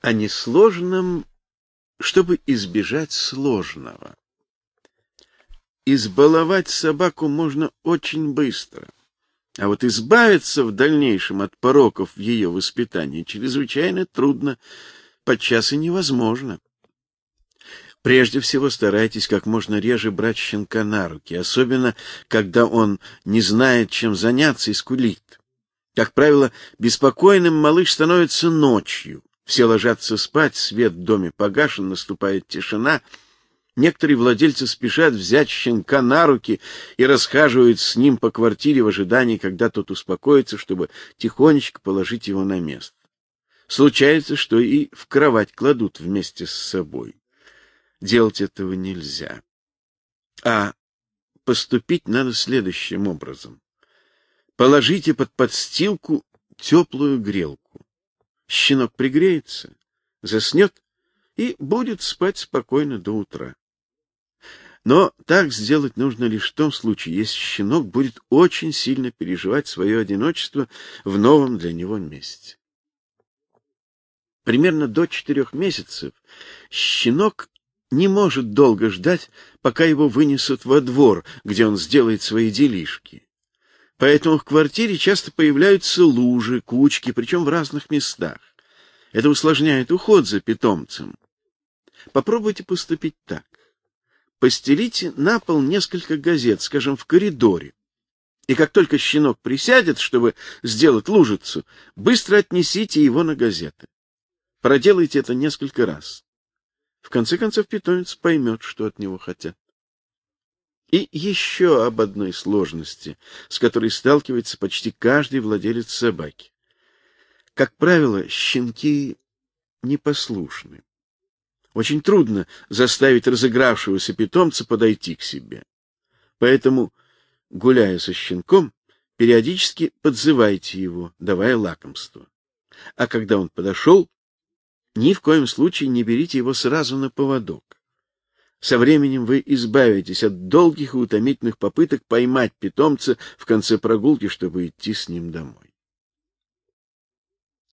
о несложном, чтобы избежать сложного. Избаловать собаку можно очень быстро, а вот избавиться в дальнейшем от пороков в ее воспитании чрезвычайно трудно, подчас и невозможно. Прежде всего старайтесь как можно реже брать щенка на руки, особенно когда он не знает, чем заняться и скулит. Как правило, беспокойным малыш становится ночью. Все ложатся спать, свет в доме погашен, наступает тишина. Некоторые владельцы спешат взять щенка на руки и расхаживают с ним по квартире в ожидании, когда тот успокоится, чтобы тихонечко положить его на место. Случается, что и в кровать кладут вместе с собой делать этого нельзя. А поступить надо следующим образом. Положите под подстилку теплую грелку. Щенок пригреется, заснет и будет спать спокойно до утра. Но так сделать нужно лишь в том случае, если щенок будет очень сильно переживать свое одиночество в новом для него месте. Примерно до четырех месяцев щенок не может долго ждать, пока его вынесут во двор, где он сделает свои делишки. Поэтому в квартире часто появляются лужи, кучки, причем в разных местах. Это усложняет уход за питомцем. Попробуйте поступить так. Постелите на пол несколько газет, скажем, в коридоре. И как только щенок присядет, чтобы сделать лужицу, быстро отнесите его на газеты. Проделайте это несколько раз. В конце концов питомец поймет, что от него хотят. И еще об одной сложности, с которой сталкивается почти каждый владелец собаки. Как правило, щенки непослушны. Очень трудно заставить разыгравшегося питомца подойти к себе. Поэтому, гуляя со щенком, периодически подзывайте его, давая лакомство. А когда он подошел, ни в коем случае не берите его сразу на поводок. Со временем вы избавитесь от долгих и утомительных попыток поймать питомца в конце прогулки, чтобы идти с ним домой.